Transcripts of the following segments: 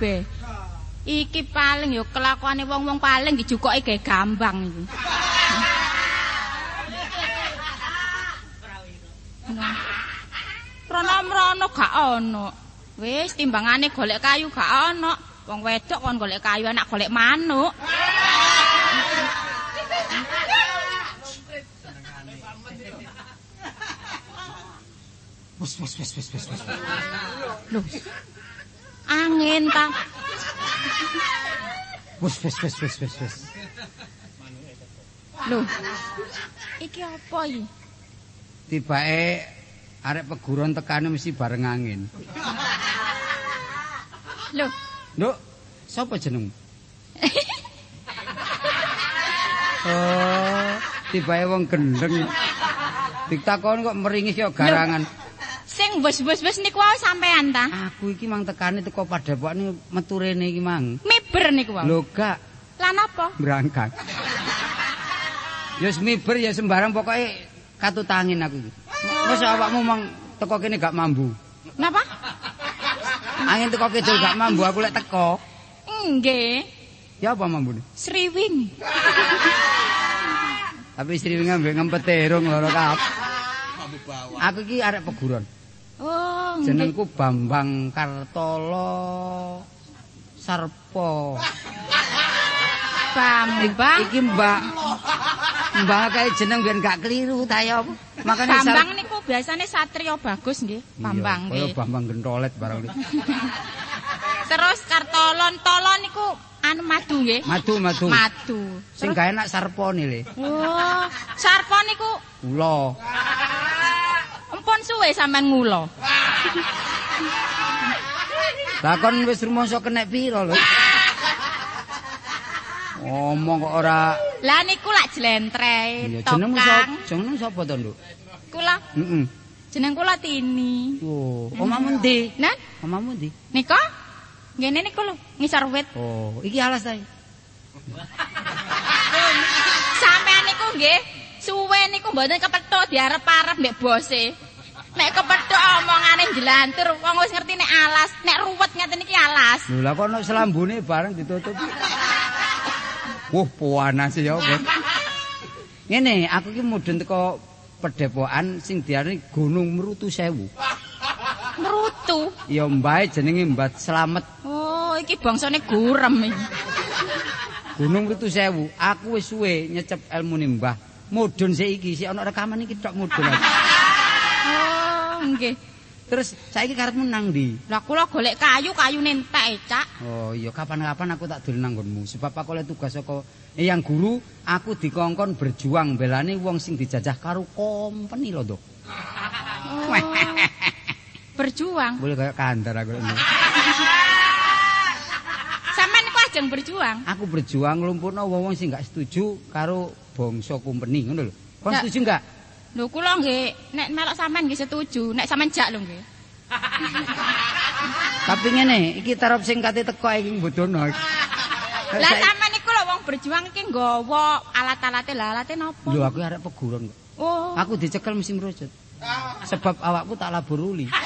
kabeh. Iki paling ya kelakuane wong-wong paling dijukoke gawe gambang iki. Rono-rono gak ono. Wis timbangane golek kayu gak ono. Wong wedok kon golek kayu anak golek manuk. Wes wes wes wes wes wes. Loh. Angin ta. Wes wes wes wes wes wes. Loh. Iki apa iki? Tibake arek peguron tekane mesti bareng angin. Loh. Nduk, sapa jeneng? oh, tibake wong gendeng. Ditakon kok meringis kok garangan. Sing niku wae sampean ta? Aku iki mang tekane teko padhepokne metu rene iki mang. Miber niku wae. Lho gak Lah napa? berangkat. Ya miber ya sembarang pokoke katutangin aku iki. Wes awakmu mang teko kene gak mambu. Napa? Angin teko kidul gak mambu aku lek teko. Nggih. Ya apa mambune? Sriwing. Tapi istri ngambek ngempet terung loro kap. Aku iki arek peguron. Oh, nggih. Jenengku Bambang Kartolo Sarpo. Bambang. Iki Mbak. Mbak kae jeneng biyen gak keliru ta ya. Makane sar- Bambang niku biasane satrio bagus nggih. Bambang Iya, kaya nggih. Bambang Gentolet barang iki. Terus kartolon tolon niku anu madu nggih. Madu madu. Madu. Sing gak enak Sarpone le. Oh, sarpo niku Ula. Empun suwe sampean ngulo. Lah kon wis rumangsa kenek pira lho? Omong kok ora Lah niku lak jlentre, Iya, jenengmu tokang. sapa? Jenengmu sapa to, Nduk? Kula Heeh. jeneng kula Tini. Oh, omahmu ndi? Nah, Omahmu ndi? nika ngene niku lho, ngisor wit. Oh, iki alas ta? Sampean niku nggih niku mboten kepethuk diarep-arep mbek bose. Nek kepethuk omongane jelantur, wong wis ngerti nek alas, nek ruwet ngeten iki alas. Lho lah kok ono selambune bareng ditutup. Wah, panas ya apa. Ngene, aku iki mudhun teko pedepokan sing diarani Gunung Merutu Sewu. Merutu. Ya mbae jenenge Mbah Slamet Oh, iki bangsane gurem iki. Gunung Merutu Sewu. Aku wis suwe nyecep ilmune Mbah. Mudhun sik iki, sik ana rekaman iki tok mudhun. aku. Oh, nggih. Terus saiki karepmu nang ndi? Lah kula golek kayu, kayune entek, e, Cak. Oh iya kapan-kapan aku tak dolen nang nggonmu sebab aku oleh tugas saka Eyang Guru aku dikongkon berjuang belani wong sing dijajah karo company lho, Dok. Oh. Berjuang. Boleh kayak kandar aku ajeng berjuang. Aku berjuang nglumpukno wong-wong sing gak setuju karo bangsa company ngono lho. Kon setuju enggak? Lho kula nggih nek melok sampean nggih setuju, nek sampean jak lho nggih. Tapi ngene, iki tarap sing kate teko iki mbodono. Lah sampean niku lho wong berjuang iki nggawa alat-alate lah alate napa? Lho aku arek peguron kok. Oh. Aku dicekel mesti merujut. Sebab awakku tak labur uli.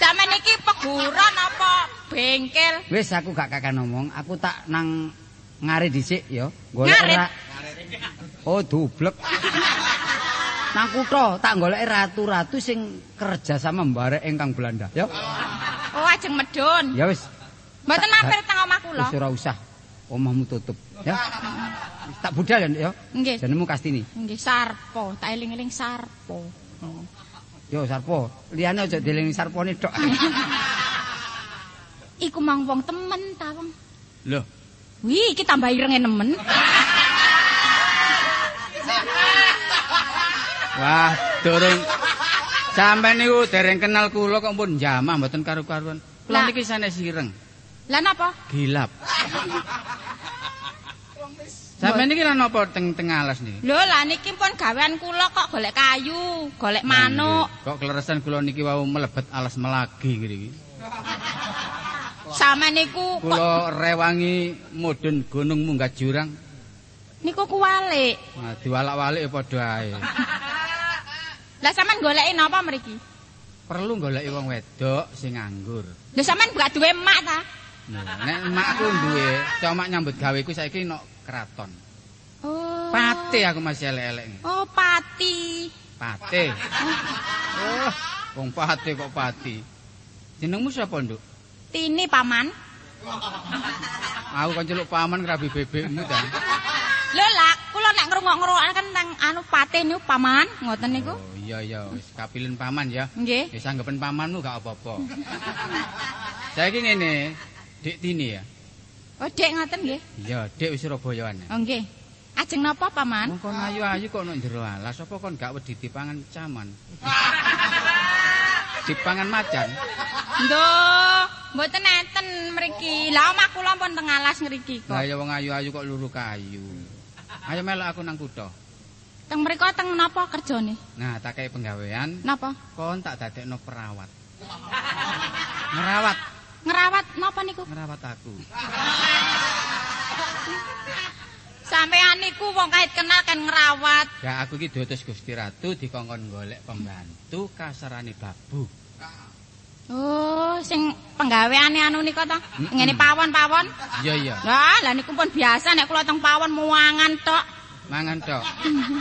Sampean iki peguron apa bengkel? Wis aku gak kakek ngomong, aku tak nang ngare dhisik ya. Golek ora. Oh, dublek. nang kutha tak golek ratu-ratu sing kerja sama mbarek ingkang Belanda, ya. Oh ajeng medun. Ya wis, Mboten mampir teng omah kula. wis ora usah. Omahmu tutup, ya. Wis Tak budal ya, ya. Nggih. Jenengmu Kastini. Nggih Sarpo, tak eling-eling Sarpo. Yo Sarpo, liyane aja dieling Sarpone tok. Iku mang wong temen ta wong. Lho, Wih, iki tambah irenge nemen. wah, durung Sampai niku dereng kenal kula kok pun jamah mboten karu-karuan. Kula niki sanes sireng. Lah napa? Gilap. Sampai niki lan apa teng teng alas niki? Lho lah niki pun gawean kula kok golek kayu, golek manuk. Kok kleresan kula niki wau melebet alas melagi niki. Sama niku Kula rewangi mudhun gunung munggah jurang. niku kuwalik. Nah, diwalak-walik padha ae. Lah sampean goleki napa mriki? perlu goleki wong wedok sing nganggur. Lho sampean gak duwe emak ta? Nek emakku duwe, cuma nyambut gawe ku saiki nok keraton. Oh. Pate aku masih elek-elek. Oh, pati. Pate. Oh, wong pate kok pati. Jenengmu sapa, Nduk? Tini paman. Aku kan celuk paman krabi bebekmu ta. Lho lah, kula nek ngrungok-ngrungokan kan nang anu pate niku paman, ngoten niku. Oh, iya iya, wis kapilen paman ya. Nggih. Wis anggapen pamanmu gak apa-apa. Saiki ngene, Dik Tini ya. Oh, Dek ngoten nggih. Iya, Dik wis Surabayaan. Oh, nggih. Ajeng napa paman? Wong kon ayu-ayu kok nang jero alas apa kon gak wedi dipangan caman? dipangan macan. Nduh, mboten enten mriki. Lah omah kula pun teng alas ngriki kok. Lah ya wong ayu-ayu kok luru kayu. Ayo melok aku nang kutho. Teng mriko teng napa kerjane? Nah, tak kei penggawean, Napa? kon tak dadekno perawat. Ngerawat, Ngerawat napa niku? ngerawat aku. Sampean niku wong kait kenal kan ngerawat. Ya aku iki diutus Gusti Ratu dikongkon golek pembantu kasarane babu. Oh, sing penggaweane anu ta? Mm-mm. Ngene pawon-pawon. Iya iya, Lah, lah niku pun biasa nek kula teng pawon muangan tok. mangan tok.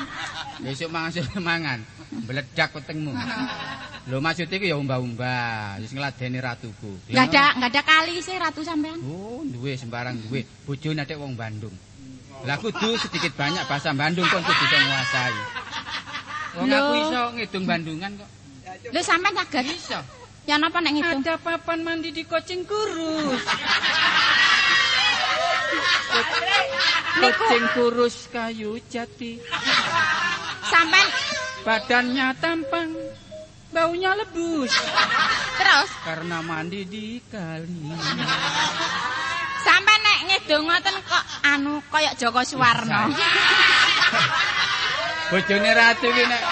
Besok mangan sore mangan. Meledak wetengmu. Lho maksud iku ya umba-umba, wis ngladeni ratuku. Enggak ada enggak ada kali sih ratu sampean. Oh, duwe sembarang duwe. Bojone atik wong Bandung. Lah kudu sedikit banyak bahasa Bandung kon kudu bisa nguasai. Wong aku iso ngidung Bandungan kok. Lho sampean saged Iso. Ya napa nek ngitung? Ada papan mandi di Kocing Kurus. Kocing kurus kayu jati. Sampean Badannya tampang, baunya lebus. terus Karena mandi di kali. sampean nek ngidung ngoten kok anu kaya Joko Suwarno. Bojone ratu ki nek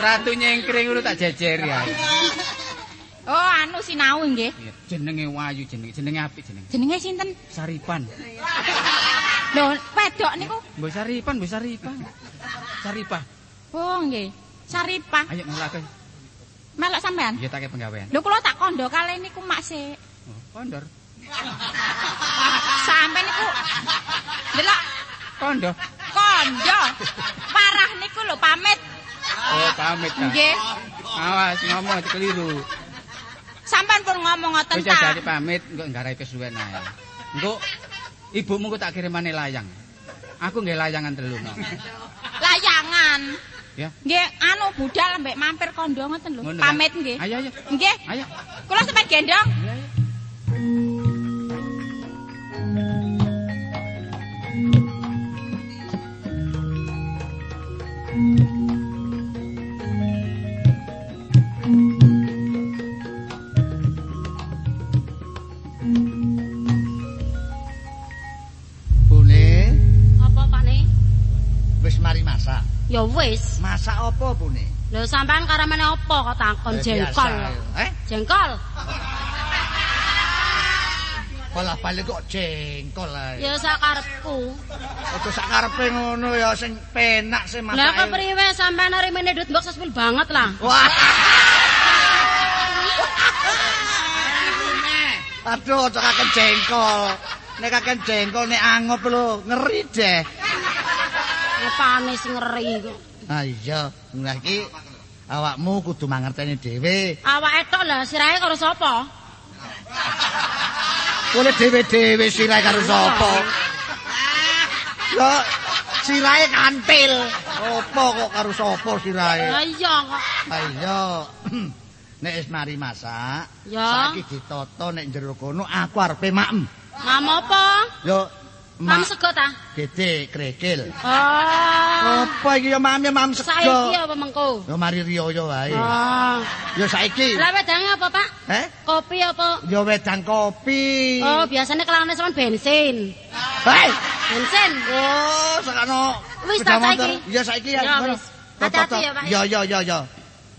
ratu nyengkring ngono tak jejer ya. Oh, anu sinau nggih. Jenenge Wayu jenenge, jenenge apik jenenge. Jenenge sinten? Saripan. Lho, wedok niku. Mbok Saripan, mbok Saripan. Saripah. Oh, nggih. Saripah. Ayo mulake. Melok sampean. Iya tak penggawean. Lho kula tak kondo kali niku mak sik. Oh, kondor. Sampean niku delok Kondo. kondo. Parah niku lho pamit. Oh, pamit. Nggih. Awas ngomong keliru. Sampean pun ngomong ngoten Wis jadi ta. pamit engko nggarai kesuwen ae. Engko ibumu ku tak kirimane layang. Aku nggih layangan telu. Layangan. Ya. Nggih, anu budal mbek mampir kondo ngoten lho. Ta? Pamit nggih. Ayo ayo. Nggih. Ayo. Kula sampean gendong. Apa Bune? Lho sampean karamane apa kok takon Eh, jengkol? Eh, Jengkol? pola balik kok jengkol ae. Ya sakarepku. Aja sak karepe ngono ya sing penak sing masak. Lah kepriwe sampean ari mene duit mbok sespil banget lah. Wah. Aduh, kakek jengkol. Nek kakek jengkol nek angop lho, ngeri deh. Apane sing ngeri kok. Ah iya, nah iki awakmu kudu mangerteni dhewe. Awake tok lah sirahe karo sapa? Boleh dhewe-dhewe sirahe karo sapa? Yo sirahe kantil. Apa kok karo sapa sirahe? Lah iya kok. Ah iya. Nek wis mari masak, Ya. saiki ditoto nek jero kono aku arepe maem. Mam apa? Yo Mam sego ta? gede krekil. Oh. Apa iki yo mam ya mam Saiki sego. apa mengko? Yo mari riyo wae. Oh. Yo saiki. Lah wedange apa, Pak? Eh? Kopi apa? Yo wedang kopi. Oh, biasanya kelangane sama bensin. Hei. Bensin. Oh, sakano. Wis, motor. saiki. Ya saiki ya. Ya, wis. Hati-hati ya, Pak. Ya ya ya ya.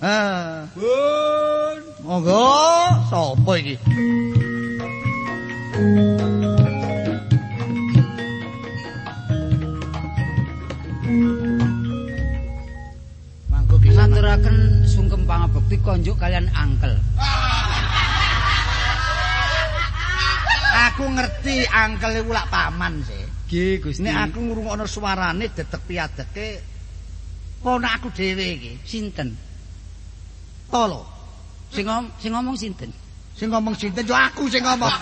Eh, Bun. monggo. Sopo iki? Kalian angkel. Aku ngerti angkel iku lak paman sih. Nggih, Gusti. Nek aku ngrungokno suarane dedek piadeke ponak aku dhewe iki. sinten? Tolo. Sing ngom sing ngomong sinten? Sing ngomong sinten yo aku sing ngomong.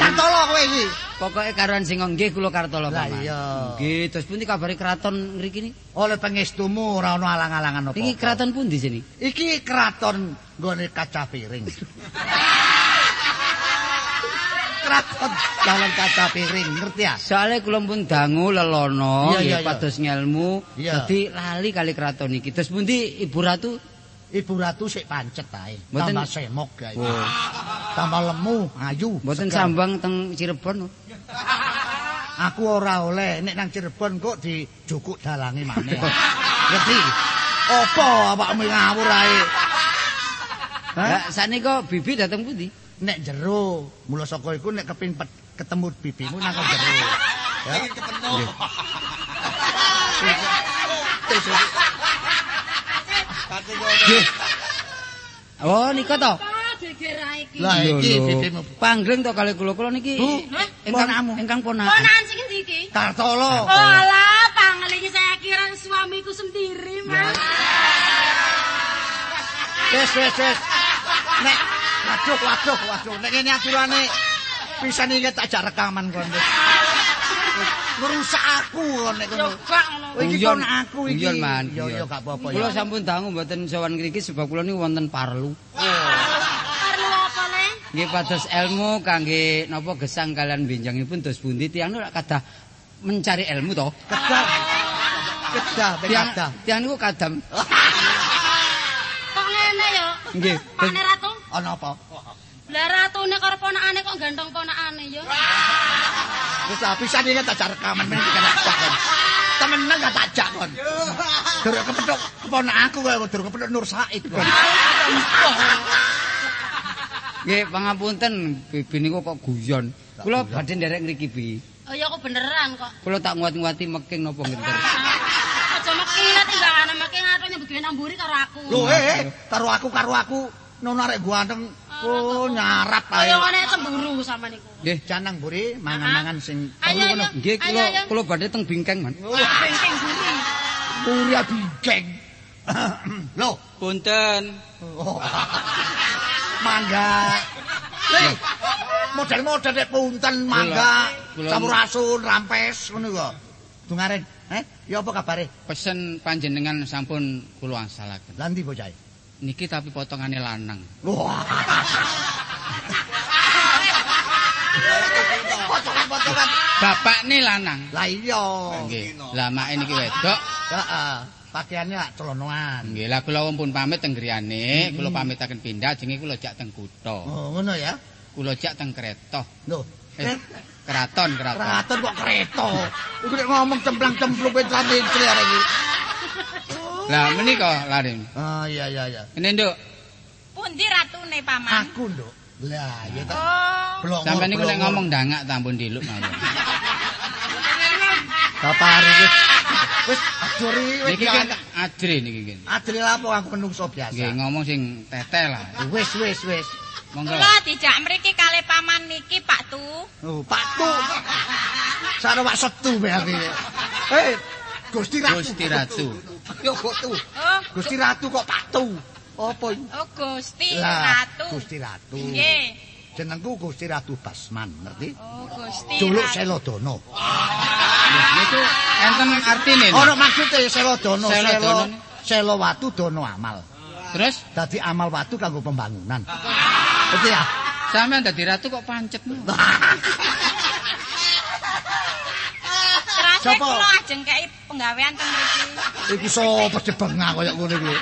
Kan tolo kowe iki. Pokoke karuan sing nggih kula Kartolo Lah Paman. iya. Nggih, terus pundi kabare kraton mriki niki? Oleh pengestumu ora ono alang-alangan apa. Iki kraton pundi sini? Iki kraton nggone kaca piring. kraton dalam kaca piring, ngerti ya? Soale kula pun dangu lelono iya. pados ngelmu. Dadi lali kali kraton iki. Terus pundi Ibu Ratu? Ibu Ratu sik pancet ae. Tambah semok. Oh. Tambah lemu, ayu. Mboten sambang teng Cirebon. Aku ora oleh nek nang Cirebon kok dijukuk dalange maneh. Ngerti? Apa awakmu ngawur ae? Hah? Lah saknika bibi dateng pundi? Nek jero, mula saka iku nek kepin pet- ketemu bibimu nang jero. Ya. Nggih. Oh, nika to. Ah. Lah Lho, iki lho. bibimu. Panggring to kali kula kula niki. Ingkang ingkang ponakan. Ponakan sing endi iki? Tartolo. Oh alah, pangel iki saya kira suamiku sendiri, Mas. Wes wes wes. Nek waduh waduh waduh nek ngene aturane pisan iki tak jak rekaman kon. Ngerusak aku nek ngono. Oh, iki kon aku iki. Man, Yo yo gak apa-apa Kula sampun dangu mboten sowan ngriki sebab kula niku wonten parlu. Perlu apa le? Nggih pados ilmu kangge napa gesang kalian benjangipun dos pundi tiyang lak kadah mencari ilmu to. Kedah. Kedah kedah. tiang niku kadam. Kok ngene ya? Nggih. Pak Ratu? Ana apa? Lah ratune karo ponakane kok gantong ponakane ya? Wis ah pisan iki tak jak rekaman men tak jak kon. Temenan gak tak jak kon. Durung kepethuk keponak aku kok durung kepethuk Nur Said kon. Nggih pangapunten bibi niku kok guyon. Kula badhe nderek ngriki bi. Oh ya kok beneran kok. Kula tak nguat-nguati meking napa ngenter. Aja mekinat timbangane meking atau nyebut duwe namburi karo aku. Lho eh karo aku karo aku nono arek ganteng. Oh nyarap ae. Kaya ngene cemburu sama niku. Nggih. Canang buri mangan-mangan sing perlu ngono. Nggih kula ayo. kula badhe teng bingkeng, Man. Bengkeng buri. Buri bingkeng. Lho, Punten. oh. mangga. Model-model nek punten mangga, Kula- sampurasun, rampes ngono kok. Dungaren, eh? Ya apa kabare? Pesen panjenengan sampun kula angsalaken. Lah ndi bocah? Niki tapi potongane lanang. Wah. Potongan-potongan. Bapakne lanang. Lah iya. Nggih. Lah mak niki wedok. Heeh. Pakaiannya lak celonoan. Nggih, lah kula pun pamit teng griyane, kula pamitaken pindah jenenge kula jak teng kutha. Oh, ngono ya. Kula jak teng kereta. Lho, Eh, keraton, keraton. Keraton kok kereta. Iku nek ngomong cemplang-cemplung kowe tramil arek iki. Lah menika lare. Ah iya iya iya. Ini Nduk, Pundi ratune paman? Aku, Nduk. Lah, ya ta. Oh, sampeyan niku nek ngomong dangak tampun diluk mawon. Bapari wis wis ajuri wis kan adre niki kan. Adri lapo aku menungso biasa. Nggih, ngomong sing teteh lah. Wis wis wis. Monggo. kula dijak mriki kali paman niki Pak Tu. Oh, Pak Tu. Sare wak setu berarti. Eh, Gusti Ratu. Gusti Ratu. Yo kok Tu. Oh, Gusti Ratu kok Pak Tu. Apa iki? oh Gusti Lah, Ratu. Gusti Ratu. Nggih. Jenengku Gusti Ratu Basman, ngerti? Oh, Gusti Juluk. Selodono. Niku enten artine. Ora maksude Selodono, Selo Selo watu dono amal. Terus Dadi amal watu kanggo pembangunan. Ngerti ya? sampean dadi ratu kok pancet no? Terus Sapa? kula ajeng kei penggawean teng mriki. Iki sapa debengah kaya ngono iki.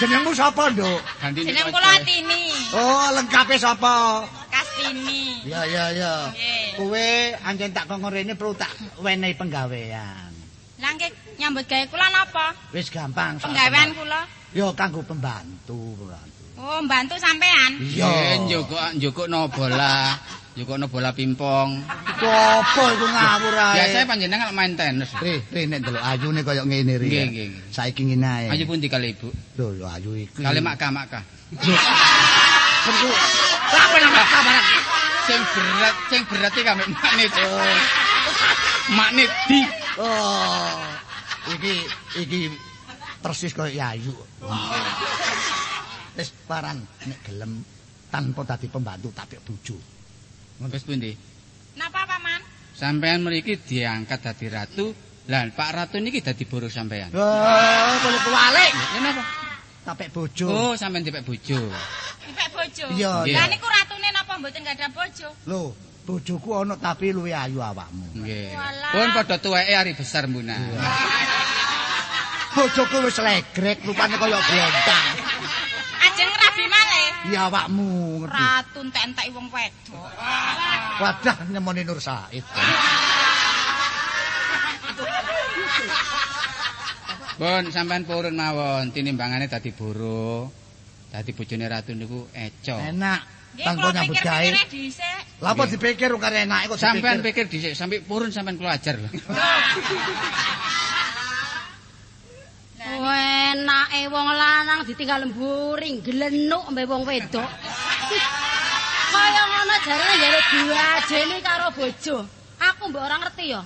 Jenengmu sapa, Nduk? Jeneng kula Tini. Oh, lengkape sapa? Kastini. Ya ya ya. Nggih. Kowe anjen tak kongkon rene perlu tak wenehi penggawean. Lah nggih nyambut gawe kula napa? Wis gampang. Penggawean kula. Ya kanggo pembantu, pembantu. Oh, mbantu sampean. Iya. Nggih, njukuk njukuk no bola. Ya kok bola pimpong. Apa iku ngawur ae? Biasane panjenengan main tenis. Ri, ri nek delok ayune kaya ngene ri. Nggih, nggih. Saiki ngene ae. Ayo pundi kali Ibu? Lho, lho ayu iki. Kali Makka Makka. Perku. Apa nama kabar? Sing berat, sing berat iki kami maknit. Maknit di. Oh. Iki iki persis kaya ayu. Wis paran nek gelem tanpa dadi pembantu tapi bojo. Wis pundi? Napa paman? Sampean mriki diangkat dadi ratu, lah Pak Ratu niki dadi boros sampean. Oh, boleh kewalik. Ya napa? Tapek bojo. Oh, sampean dipek bojo. Dipek bojo. Iya, iya. Lah niku ratune napa mboten gadah bojo? Lho, bojoku ana tapi luwih ayu awakmu. Nggih. Pun padha tuweke ari besar mbuna. Bojoku wis legrek rupane kaya blontang. Ya awakmu ngerti. Ratu entek-enteki wong wedok. Wadah nyemoni Nur Said. Pun sampean purun mawon tinimbangane dadi boro. Dadi bojone ratu niku eco. Enak. Tanpa nyambut gawe. Lah apa dipikir karo enake kok Sampean pikir dhisik sampai purun sampean kula ajar lho. Enake wong lanang ditinggal mburing glenuk mbek wong wedok. Kaya ngono jarene jare duajeni karo bojo. Aku mbok ora ngerti ya.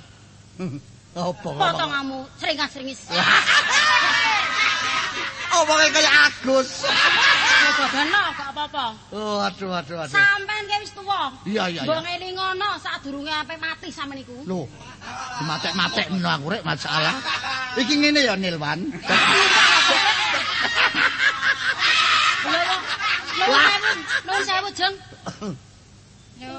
Apa? Potonganmu seringas-seringis. Omongnya kaya Agus. Bogano gak apa-apa. Oh, aduh, aduh, aduh. Sampeyan ki wis tuwa. Iya, iya, Mbok iya. ngeling ngono sadurunge ape mati sampean iku. Loh, dimatek-matek mino aku rek masalah. Iki ngene ya Nilwan. Nuwun sewu, nuwun sewu, Jeng.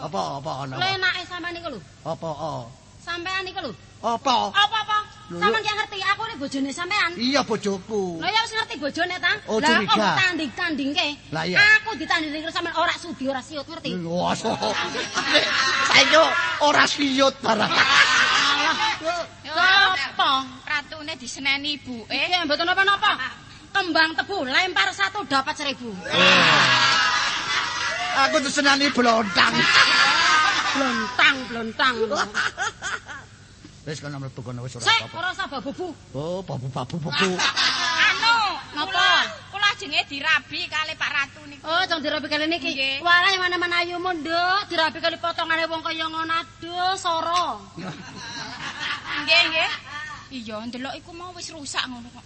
Apa apa ana? Lho enake sampean niku lho. Apa oh. Sampean niku lho. Apa? Apa-apa? Lho, Sampeyan lho. ki ngerti aku ini bojone sampean. Iya bojoku. Lho ya wis ngerti bojone ta? Oh, Lah kok tanding-tandingke? Lah, iya. Aku ditandingi terus sampean ora sudi ora siut ngerti? So. Saiki ora siyut barang. Yo Apa? Ratune diseneni ibuke. Eh, mboten apa-apa. Kembang tebu lempar satu dapat seribu. Aku tuh senani blontang. Blontang, blontang. Wis kono mlebu kono wis ora Sik, apa-apa. ora usah babu. Oh, babu-babu babu. Anu, Napa? kula ajenge dirabi kali Pak Ratu niku. Oh, jang dirabi kali niki. Walah yang mana-mana ayu mondok, dirabi kali potongane wong kaya ngono aduh soro. Nggih, nggih. Iya, ndelok iku mau wis rusak ngono kok.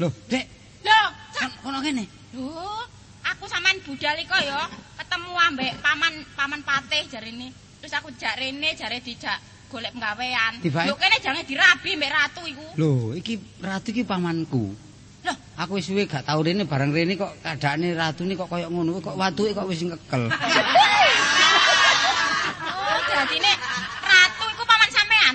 Loh, Dek, Lho, kan kono kene. Lho, aku sampean budal iko ya, ketemu ambek paman paman patih jarine. Terus aku jak rene jare dijak golek penggawean. Lho kene jangan dirabi mbek ratu iku. Loh, iki ratu iki pamanku. Loh, Aku wis suwe gak tau rene bareng rene kok kadane ratu ini kok koyo ngono kok watuke kok wis ngekel. oh dadine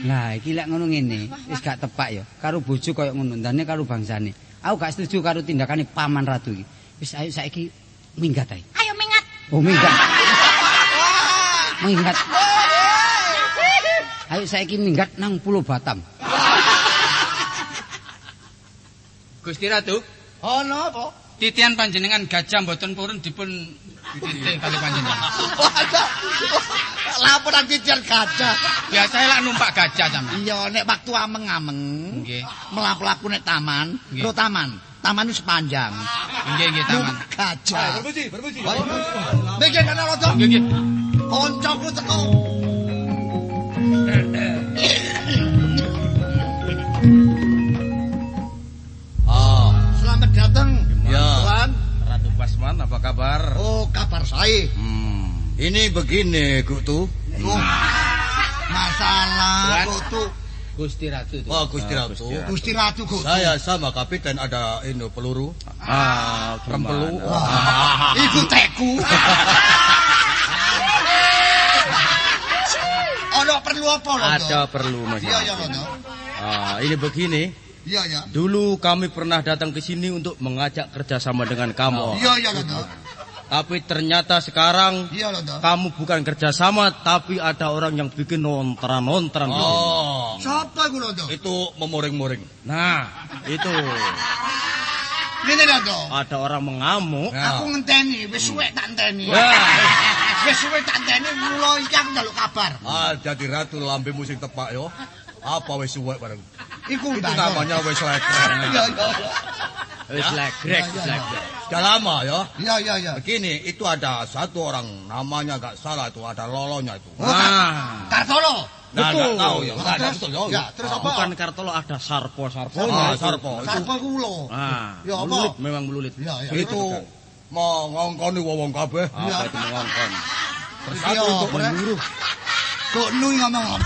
Lah iki lek ngono ngene, wis gak tepak ya. Karo bojo koyo ngono, ndane karo bangsane. Aku gak setuju karo tindakane paman ratu iki. Wis ayo saiki minggat ae. Ayo mingat. Oh, minggat. minggat. Ayo saiki minggat nang Pulau Batam. Gusti Ratu, Ono apa? titian panjenengan gajah mboten purun dipun titih kali panjenengan. Laporan titian gajah. Biasane lak numpak gajah sampean. Iya, nek waktu ameng-ameng. Nggih. Melaku-laku nek taman. Nggih. Lho taman. Taman itu sepanjang. Nggih nggih taman. Gajah. Berpuji. Ayo. Mikir kana rodo. Nggih nggih. Koncoku teko. Ah, Selamat datang. Ya. Tuan. Ratu Pasman, apa kabar? Oh, kabar saya. Hmm, ini begini, Gutu. Oh, masalah. Gotu. Gusti Ratu itu. Oh, Gusti Ah, Ratu. Gusti Ratu. Gusti. Saya sama kapiten ada ini peluru. Ah, Rempelu. Wah, Iku teku. Ono perlu apa lho? Ada perlu, Mas. Iya, iya, Rodo. Ah, ini begini. Iya, iya. Dulu kami pernah datang ke sini untuk mengajak kerjasama dengan kamu. Iya, iya, Rodo. Tapi ternyata sekarang Iya, kamu bukan kerjasama, tapi ada orang yang bikin nontran-nontran. Oh. Siapa iku Rodo? Itu memoring-moring. Nah, itu Ngene Rodo. ada orang mengamuk. Aku ngenteni, wis suwek tak enteni. Wah, Wis suwe tak enteni mula iki aku njaluk kabar. Ah, jadi ratu lambemu sing tepak yo. Apa wis suwek bareng? Iku Itu namanya wis. Iya iya. Wis legrek, wis legrek. Sudah lama ya. Iya iya iya. Begini, itu ada satu orang namanya gak salah itu ada lolonya itu. Oh, Ah. Kartolo. Nah, betul. tahu ya. Nggak ada betul ya. Ya, terus apa? Bukan Kartolo ada Sarpo, Sarpo. Sarpo. Ah, Sarpo. Itu, Sarpo ku ulo. ah, Ya, apa? melulit, memang melulit. Iya iya. Itu mau ngongkoni wong kabeh. Iya. Apa itu ngongkon? Terus Iya, satu itu Bre. menyuruh. Kok nui ngomong.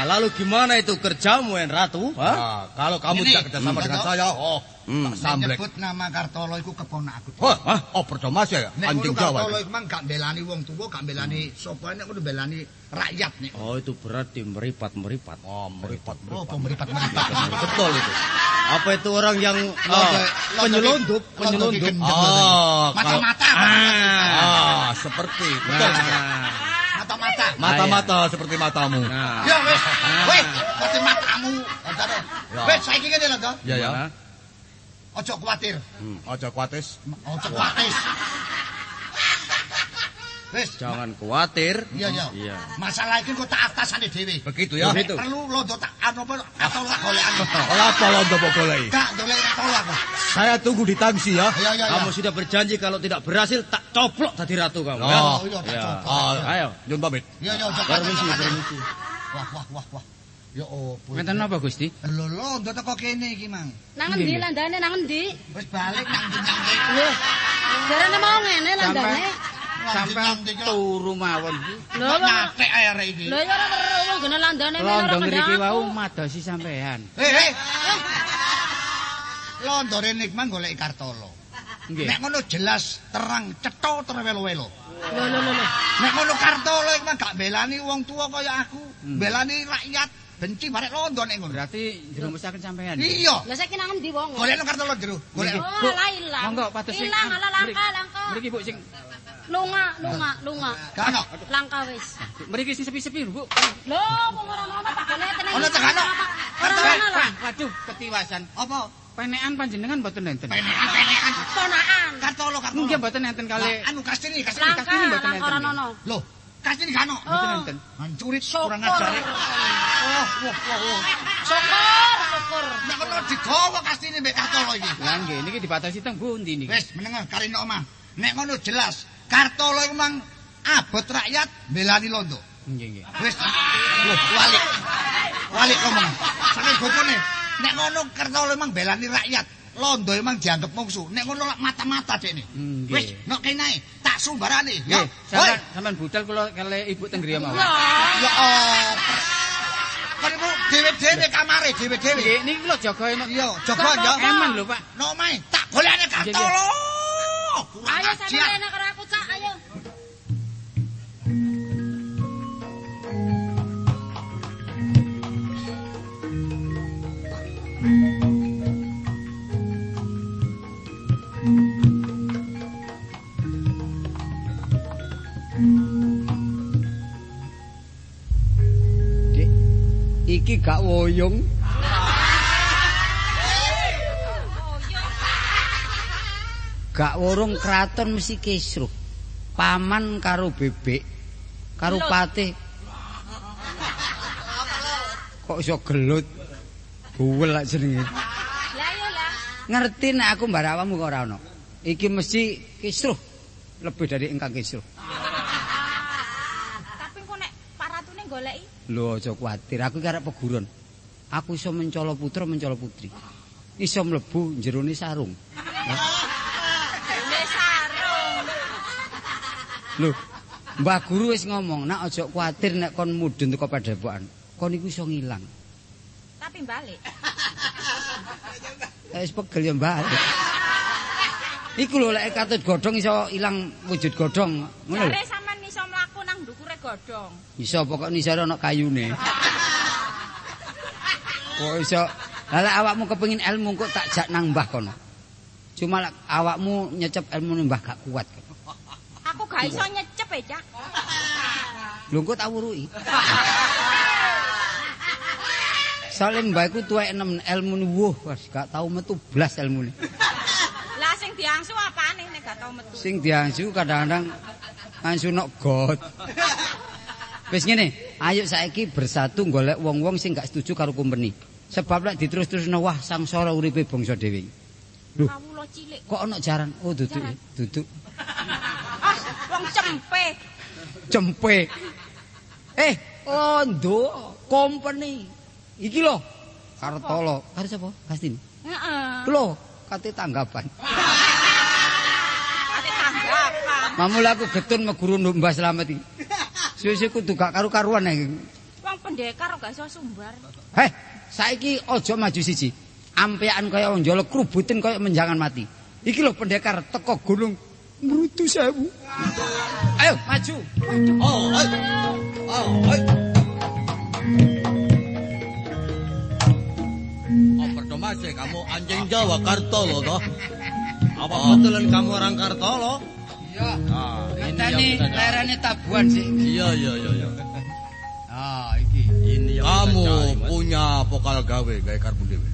Nah, lalu gimana itu kerjamu, En Ratu? Hah? Nah, kalau kamu Ini, tidak kerjasama hmm, dengan saya, oh, Hmm. tak samblek. Nyebut nama Kartolo iku keponak aku. Wah, ah, oh percuma sih ya, anjing Jawa. Kartolo itu. iku mang gak belani wong tuwa, gak belani sapa nek kudu belani rakyat nek. Oh, itu berarti meripat-meripat. Oh, meripat, Oh, meripat. pemeripat-meripat. Betul itu. Apa itu orang yang londo- penyelundup, penyelundup. Ah, Mata-mata. Ah. Ah, seperti betul. Nah, Mata-mata. Mata-mata seperti matamu. nah. Ya wis. Wis, pasti matamu. Antara. Ya. Wis saiki ngene lho, Toh. Ya ya. Ojo kuwatir. Aja kuatis. Ojo kuwatis. Wis. Jangan khawatir. Iya, iya. Iya. Masalah iki kok tak atasane dhewe. Begitu ya. Begitu. Perlu londo tak anu apa atau tak golekan. Ora apa lo ndok goleki. Gak golek atau aku. Saya tunggu di tangsi ya. Iya, iya, iya. Kamu sudah berjanji kalau tidak berhasil tak coplok tadi ratu kamu. Oh. ya? Oh, iya. Ah, Ayo. Nyun pamit. Iya, iya, ojo Permisi, permisi. Wah, wah, wah, wah. Ya opo. Ngeten napa Gusti? Lho, londo teko kene iki, Mang. Nang endi landane nang endi? Wis balik nang jenjang Lho. Jarane mau ngene landane. Sampai turu mawon iki. Lho, nyate ae arek iki. lho ya ora weruh wong gene landane ora Londo ngriki kendang wau madosi sampean. Hei, hei. Londore nikmang golek Kartolo. Nggih. Nek ngono jelas terang cetha terwelo-welo. Lho lho lho. Nek ngono Kartolo iku gak belani wong tua kaya aku, belani rakyat, benci barek londo nek ngono. Berarti dirumusaken sampean. Iya. Lah saiki nang endi wong? Golekno Kartolo jero. Golek. Oh, lah ilang. Monggo patus sing- Ilang ala langka langka. Mriki Bu sing Lunga, lunga, lunga. Ono. Langka wis. mriki sing sepi-sepi Bu. Lho, wong ora ono tak golek Ono tegano. Lah. Waduh, ketiwasan. Apa? Penekan panjenengan mboten enten. Penekan-penekan. Ponakan. Kartolo Kartolo. Nggih mboten enten kali Anu kastini kastini. Kastini mboten langka ora enten. ono. Loh, kastini gak ono. Mboten Oh. enten. Hancurit kurang ajar. Oh, wah, wah, wah. Syukur, syukur. Nek ngono digawa kastini mbek Kartolo iki. Lah nggih niki dipatosi teng pundi niki? Wis menengah karine omah. Nek ngono jelas Kartolo iku mang abot rakyat belani londo. Nggih nggih. Wis. Loh, walik. Walik ngomong. Saking gopone. Nek ngono Kartolo emang belani rakyat. Londo emang dianggap mungsu. Nek ngono lak mata-mata dekne. Nggih. Wis, nok kene tak sumbarane. Nggih, Ya. sampean Woi. sampean budal kula kali Ibu teng griya mawon. Ya oh. Kan ibu dhewe-dhewe kamare dhewe-dhewe. Nggih, niki kula jaga enak. Iya, coba ya. Eman lho, Pak. Nok mae tak golekane Kartolo. Kurang Ayo sampeyan enak karo aku, gak woyong. Gak worong kraton mesti kisruh. Paman karo bebek karo patih. Kok iso gelut? Buwel lak jenenge. Lah yo lah. Ngerti nek aku mbara awakmu kok ora ono. Iki mesti kisruh. Lebih dari engkang kisruh. Lho aja kuwatir, aku iki arep peguron. Aku iso mencolo putra, mencolo putri. Iso mlebu jerone sarung. Lho, Mbah Guru wis ngomong, nak aja kuwatir nek kon mudhun teko padepokan. Kon iku iso ngilang. Tapi balik. Wis pegel ya Mbah. Iku lho lek katut godhong iso ilang wujud godhong. Ngono lho. Godhong. Iso pokok nisare ana kayune. Kok iso Lah lek awakmu kepengin ilmu kok tak jak nang Mbah kono. Cuma lek awakmu nyecep ilmu Mbah gak kuat. Aku gak iso nyecep ya, Cak. Lho kok tak wuruki. Soale mbah iku tuwek enem ilmune wuh, gak tau metu blas ilmune. Lah sing sing diangsu apane nek gak tau metu. Sing diangsu kadang-kadang angsu nok got. Wis ngene, ayo saiki bersatu golek wong-wong sing gak setuju karo company. Sebab lek diterus-terusno wah sangsara uripe bangsa dhewe. Lho, Kawula cilik. kok ana jaran? Oh, duduk, duduk. Ah, wong cempe. Cempe. Eh, ondo company. Iki lho. Kartolo. Karo sapa? Kastin. Heeh. Lho, kate tanggapan. tanggapan. Mamul aku getun meguru Mbah Slamet iki. Suwe-suwe kudu gak karu-karuan iki. Wong pendekar gak iso sumbar. Heh, saiki aja maju siji. Ampekan kaya wong jolo krubutin kaya menjangan mati. Iki lho pendekar teko gunung Mrutu sewu. Ayo maju. Oh, ayo. Oh, ayo. Oh, perdomase kamu anjing Jawa Kartolo toh? Apa betulan kamu orang Kartolo? Iya. Ah, ini kita- lerane tabuhan sih. Iya, iya, iya, iya. Ah, iki. Ini yang Kamu cari, punya pokal gawe gawe karbu dhewe.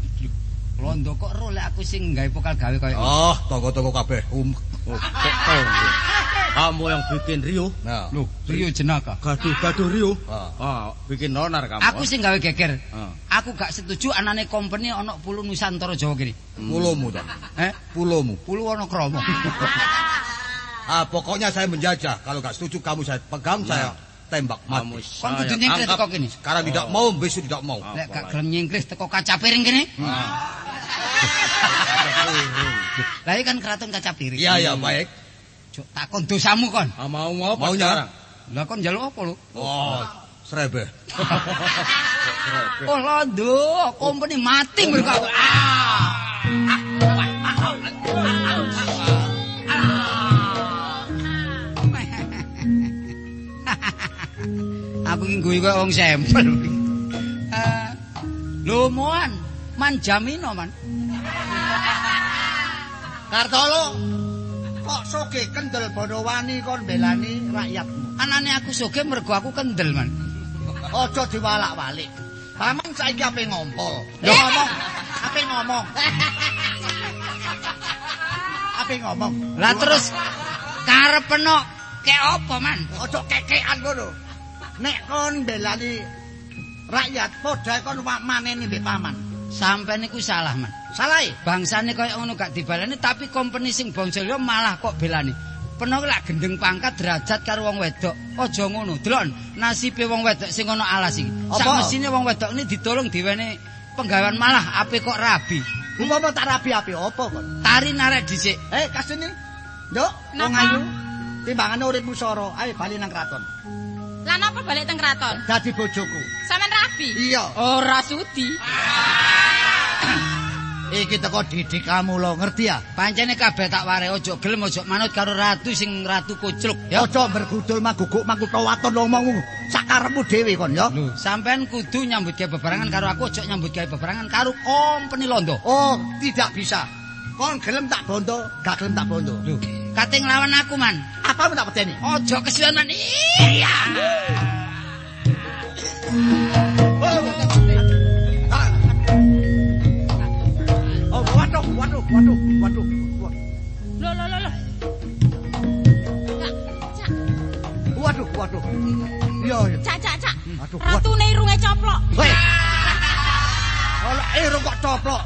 Londo kok ro lek aku sing gawe pokal gawe kaya Ah, toko-toko kabeh. Um. Oh? Kamu yang bikin Rio, Nah. Lho, Rio jenaka. gaduh-gaduh Rio. Ah. Ah, bikin nonar kamu. Aku sing gawe geger. Ah. Aku gak setuju anane company ana pulau Nusantara Jawa kene. Pulomu ta. Eh, Pulomu. pulau ana kromo. Ah, pokoknya saya menjajah. Kalau gak setuju kamu saya pegang, saya tembak mati. Kon kudu nyengkret tangkap. kok kene. Sekarang tidak mau, besok tidak mau. Ah. Lek gak gelem nyengkris teko kaca piring kene. Lah iki kan keraton kaca piring. Iya, ya, baik. Jok takon dosamu kon. Ah, mau mau apa Maunya? sekarang? Lah kon njaluk apa lho? Oh, serebe. Oh londo, company mati mereka. Ah. Aku iki guyu kaya wong sampel. Eh, Lho moan, man jamino man. Kartolo kok soge kendel Bonowani kon belani rakyatmu. Anane aku soge mergo aku kendel man. Aja diwalak-walik. Paman saiki ape ngompol. Yo ngomong, ape ngomong. Ape ngomong. Lah terus karepeno kek apa man? Aja kekean ngono. Nek kon belani rakyat padha kon wak maneni mbek paman. Sampai niku salah man. Salah e? Bangsane kaya ngono gak dibaleni tapi company sing bangsa liya malah kok belani. Peno lak gendeng pangkat derajat karo wong wedok. Aja ngono. Delon nasibe wong wedok sing ana alas iki. Sak mesine wong wedok ini ditolong diwene penggawean malah ape kok rabi. Umpama tak rabi ape apa kon? Tari narek dhisik. Eh, kasene. Nduk, wong ayu. Timbangane uripmu soro, ayo bali nang kraton. Lah napa balik teng kraton? Dadi bojoku. Sampeyan rabi? Iya. Ora sudi. Iki teko didik kamu lo, ngerti ya? Pancene kabeh tak ware aja gelem aja manut karo ratu sing ratu kucluk ya. Aja bergudul maguguk makutha waton ngomongmu. Sakarepmu dhewe kon ya. Lho, sampean kudu nyambut gawe bebarengan karo aku aja nyambut gawe bebarengan karo company Londo. Oh, tidak bisa. Kon gelem tak bondo, gak gelem tak bondo. Lho, kate nglawan aku man. Apa tak peteni? Aja kesian man. Iya. Oh, waduh, waduh, waduh, waduh. Lho lho. Cak, cak, Waduh, waduh. Iya, iya. cak, cak, cak. Ratune irunge coplok. Hei. Ora eh kok coplok.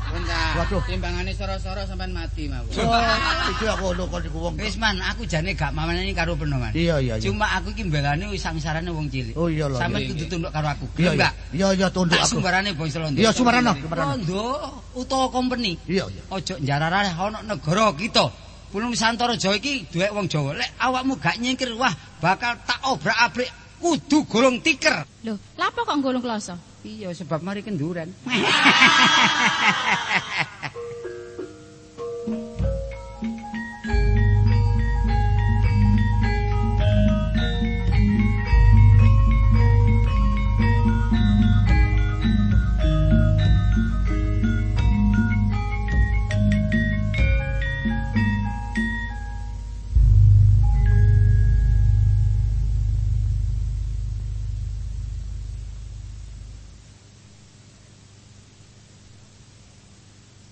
Waduh. timbangane soro-soro sampean mati mawon. Oh, iki aku ngono kon iku wong. Wis man, aku jane gak mamani karo peno man. Iya, iya, iya. Cuma aku ki mbelane wis sangsarane wong cilik. Oh, iya lho. Sampeyan kudu tunduk karo aku. Iya, iya. Iya, iya tunduk aku. sumbarane bangsa Londo. Iya, sumarana, sumarana. Londo utawa company. Iya, iya. Ojo njararane ana negara kita. Pulau Nusantara Jawa iki duwek wong Jawa. Lek awakmu gak nyingkir, wah bakal tak obrak-abrik kudu golong tiker. Lho, lha apa kok nggolong kloso? Iya, sebab mari kenduran.